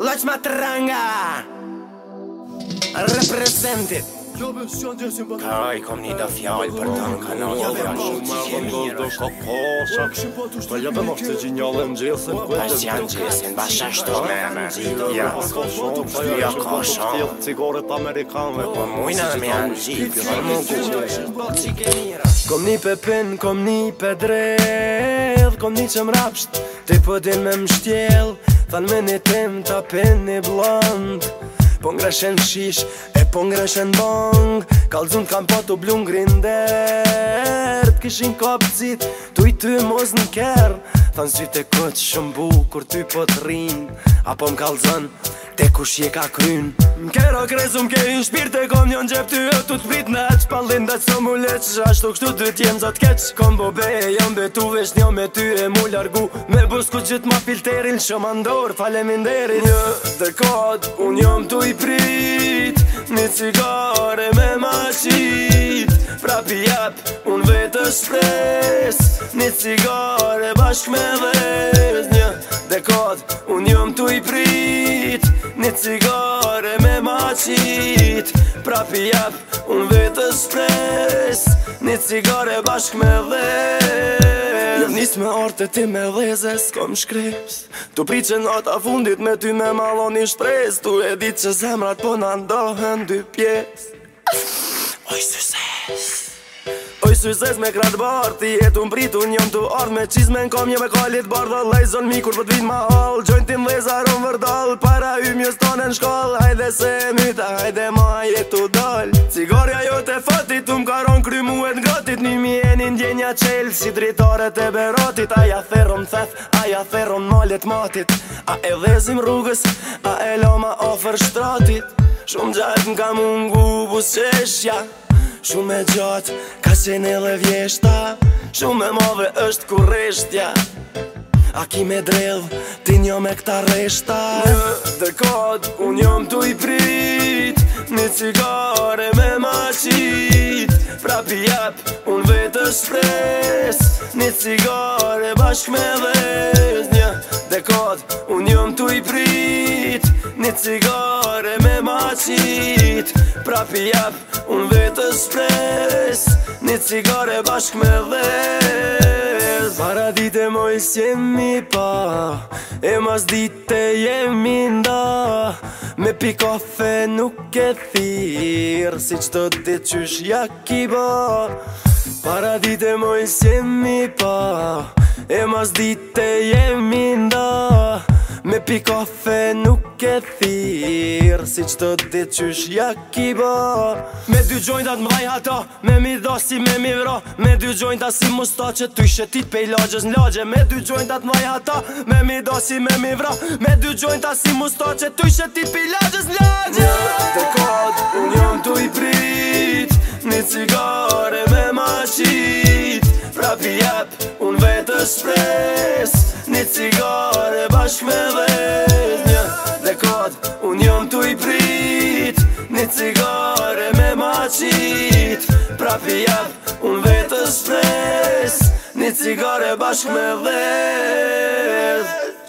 Loq ma të ranga Kaj, kom një do fjallë për të në kanalë Një dhe një që që që mirë Dhe ka kosha dhe janë gjësën, bashkë është të me Ja, Ja, kosha Dhe të cigaret amerikanëve Po mujna me janë gjitë Dhe më gjitë mirë Kom një pepin, kom një pedrejë Kom një që më rapsht Ti pëdin po me më Thanë me në tem të apen e Po ngrashen shish e po ngrashen bong Kalzun kam po të blun grinder kishin kap të i ty moz në kerë Thanë zhjit e këtë shëmbu kur ty po të rin Apo më kalzun Te kush je ka kryn M'kero krezu m'kejn shpirë Të kom njën gjep ty e tu t'prit në eq Pallin dhe që mu leq Ashtu kështu dhe t'jem zat keq Kom bo be e jam betu Vesh njën me ty e mu largu Me busku gjith ma filterin Shë mandor, ndor falemin deri Një dhe kod Unë jom t'u i prit Një cigare me ma qit Pra pi jap Unë vetë shpres Një cigare bashk me vez Një Dhe kod, unë jëm t'u i prit Një cigare me maqit Prap pi jep, unë vetës pres Një cigare bashk me dhe Nisë me orte ti me lezes, kom shkrips Tu pi që në ata fundit me ty me malon i shpres Tu e dit që zemrat po në ndohën dy pjes Oj, sëses sukses me krat bërë Ti jetu më prit, unë janë të ardhë Me qizme në kamje me kalit Bërë dhe lajzon mi kur pët po vit ma hall Gjojnë tim dhe zarën vërdalë Para hymë jë stonën shkol Hajde se mita, hajde ma t'u dalë Sigarja jo të fatit Unë karon krymu e në gatit Një mjenin djenja qelë Si dritore të berotit Aja feron të aja feron malet matit A e vezim rrugës A e loma ofër shtratit Shumë gjatë nga mungu gubu ja Shumë e gjatë, ka qenë edhe vjeshta Shumë e është kurishtja A ki me drevë, ti një me këta reshta Në dëkot, unë jom të i prit Një cigare me maqit Pra pijap, unë vetë pres Një cigare bashk me vez Një dëkot, unë jom të i prit Një cigare me maqit Prapi jap, unë vetës spres Një cigare bashk me dhez Para dite mojës jemi pa E mas dite jemi nda Me pikofe nuk e thirë Si që të ditë që jak i ba Para dite mojës jemi pa E mas dite jemi nda Me pi kafe nuk e thirë Si ditë që është jak i bo Me dy gjojnë të mbaj hata Me mi dha si me mi vra Me dy gjojnë si musta që të i shetit pej lagjës në lagje Me dy gjojnë të mbaj hata Me mi dha si me mi vra Me dy gjojnë si musta që të i shetit pej lagjës në lagje Një të kodë, unë jam të i prit Një cigare me ma shit Pra pi jep, unë vej stress Një cigare bashk me vez Një dekat unë jëmë t'u i prit Një cigare me maqit Pra pijat unë vetë stress Një cigare bashk me vez